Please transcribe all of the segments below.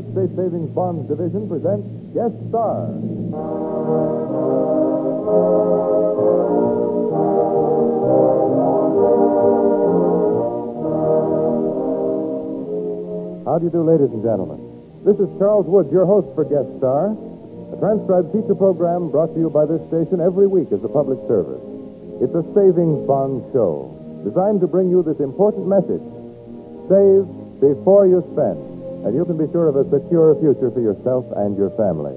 United States Savings Bonds Division presents Guest Star. How do you do, ladies and gentlemen? This is Charles Woods, your host for Guest Star, a transcribed feature program brought to you by this station every week as a public service. It's a savings bond show designed to bring you this important message save before you spend, and you can be sure of a secure future for yourself and your family.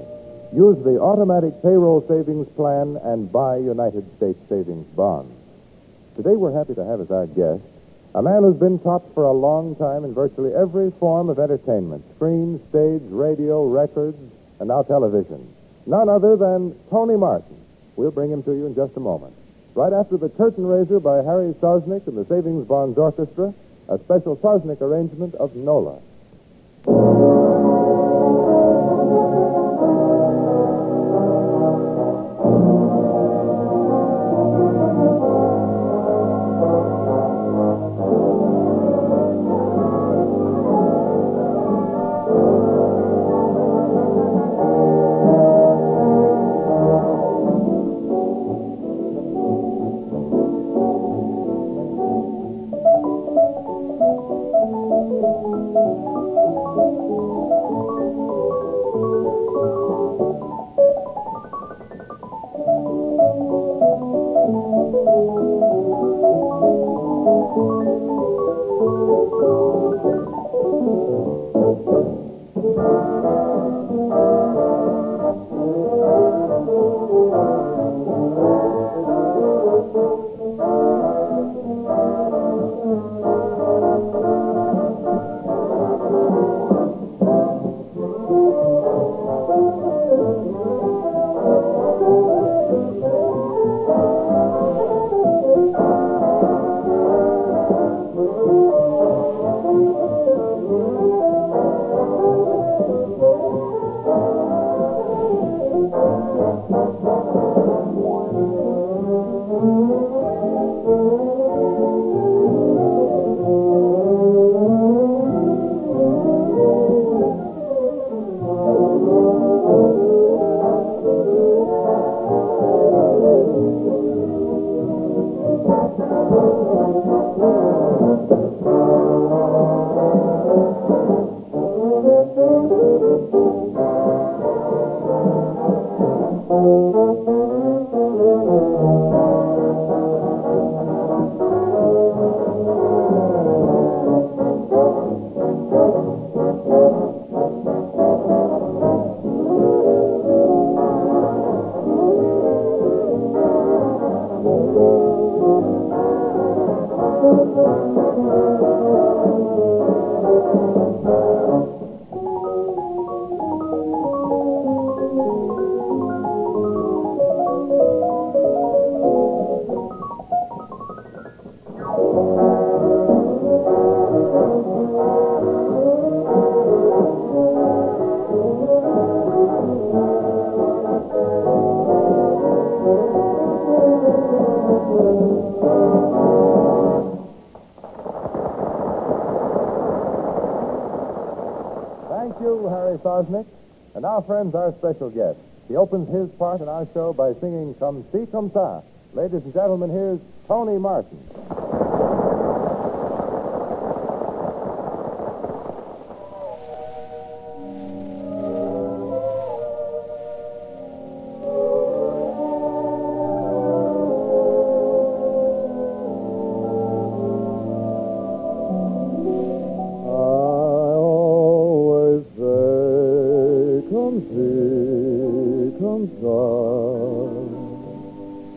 Use the automatic payroll savings plan and buy United States savings bonds. Today we're happy to have as our guest a man who's been topped for a long time in virtually every form of entertainment screen, stage, radio, records, and now television. None other than Tony Martin. We'll bring him to you in just a moment. Right after the curtain raiser by Harry Sosnick and the Savings Bonds Orchestra, a special Sosnick arrangement of Nola. You, And now, friends, our special guest. He opens his part in our show by singing Comme Si Comme Ça. Ladies and gentlemen, here's Tony Martin.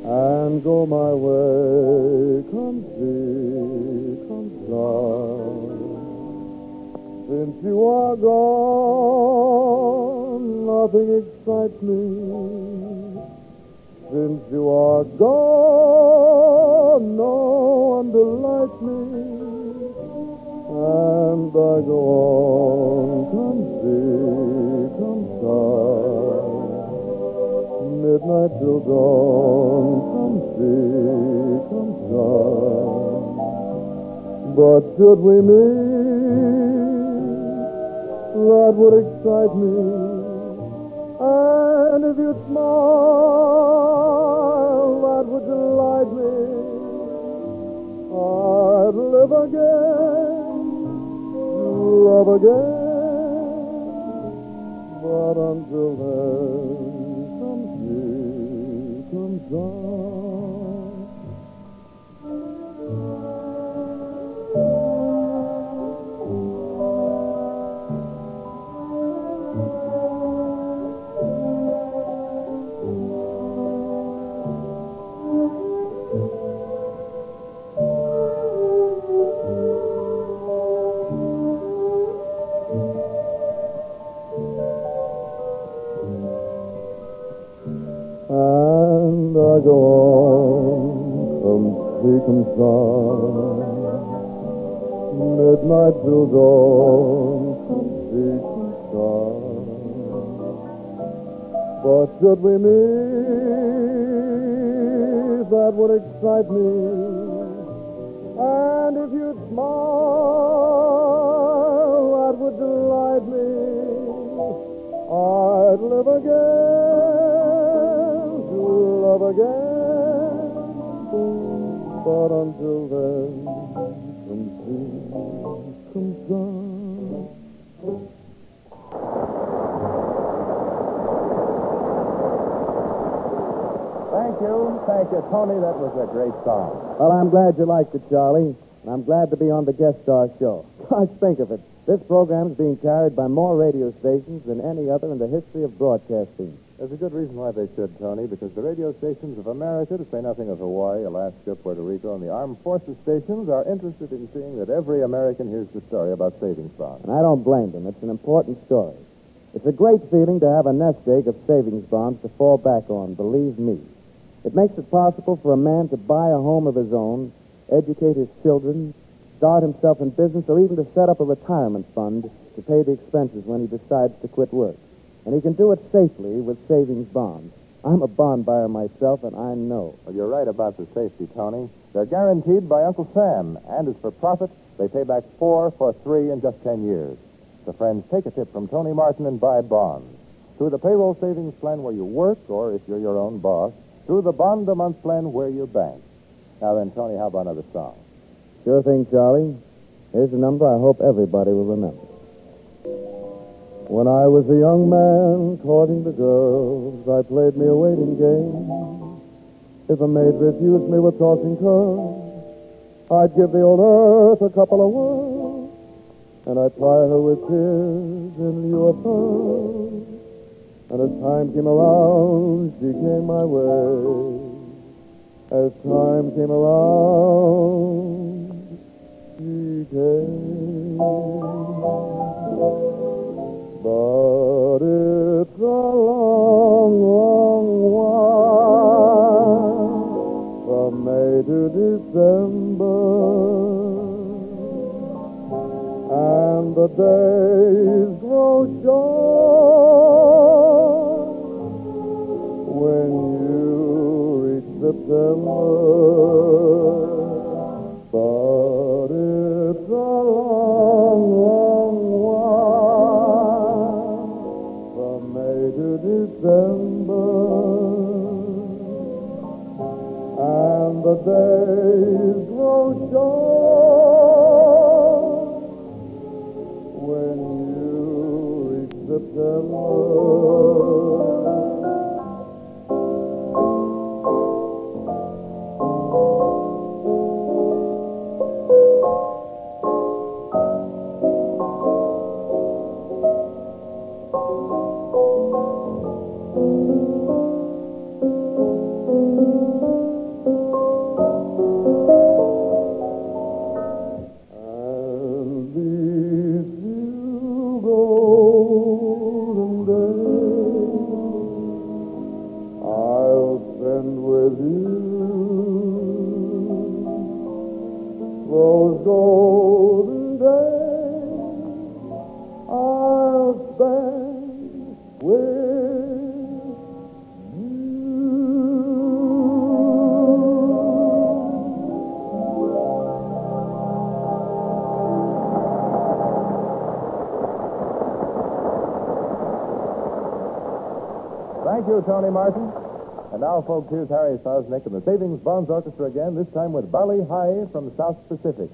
And go my way, comme si, comme ça. Since you are gone, nothing excites me. Since you are gone, no one delights me. And I go on, comme si, comme ça. Midnight till dawn, comme si, comme ça. But should we meet that would excite me. And if you'd smile, that would delight me. I'd live again, love again. But until then, you, And I go on, comme si, comme ça. Midnight till dawn, comme si, comme ça. But should we meet, that would excite me. And if you'd smile, that would delight me. I'd live again But until then, comme si, come. Thank you. Thank you, Tony. That was a great song. Well, I'm glad you liked it, Charlie. And I'm glad to be on the guest star show. Gosh, think of it. This program is being carried by more radio stations than any other in the history of broadcasting. There's a good reason why they should, Tony, because the radio stations of America, to say nothing of Hawaii, Alaska, Puerto Rico, and the armed forces stations, are interested in seeing that every American hears the story about savings bonds. And I don't blame them. It's an important story. It's a great feeling to have a nest egg of savings bonds to fall back on, believe me. It makes it possible for a man to buy a home of his own, educate his children, start himself in business, or even to set up a retirement fund to pay the expenses when he decides to quit work. And he can do it safely with savings bonds. I'm a bond buyer myself, and I know. Well, you're right about the safety, Tony. They're guaranteed by Uncle Sam, and as for profit, they pay back four for three in just ten years. So, friends, take a tip from Tony Martin and buy bonds. Through the payroll savings plan where you work, or if you're your own boss, through the bond a month plan where you bank. Now then, Tony, how about another song? Sure thing, Charlie. Here's a number I hope everybody will remember. When I was a young man courting the girls, I played me a waiting game. If a maid refused me with tossing curls, I'd give the old earth a couple of whirls, and I'd tie her with tears in lieu of pearls. And as time came around, she came my way. As time came around, she came. But it's a long, long while from May to December, and the days grow short when you reach September. Days grow short when you reach September. Thank you, Tony Martin. And now, folks, here's Harry Sosnick and the Savings Bonds Orchestra again, this time with Bali Ha'i from South Pacific.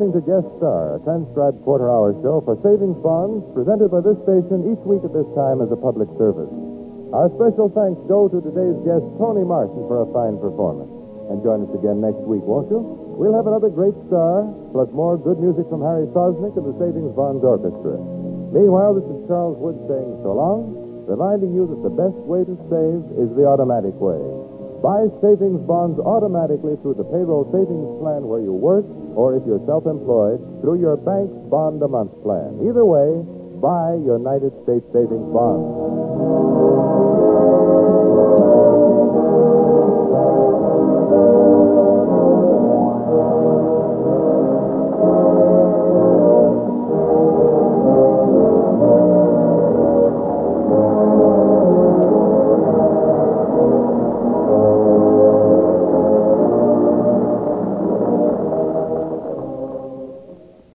Listening to Guest Star, a transcribed quarter hour show for savings bonds presented by this station each week at this time as a public service. Our special thanks go to today's guest, Tony Martin, for a fine performance. And join us again next week, won't you? We'll have another great star, plus more good music from Harry Sosnick and the Savings Bonds Orchestra. Meanwhile, this is Charles Wood saying so long, reminding you that the best way to save is the automatic way. Buy savings bonds automatically through the payroll savings plan where you work, or if you're self-employed, through your bank's bond a month plan. Either way, buy United States savings bonds.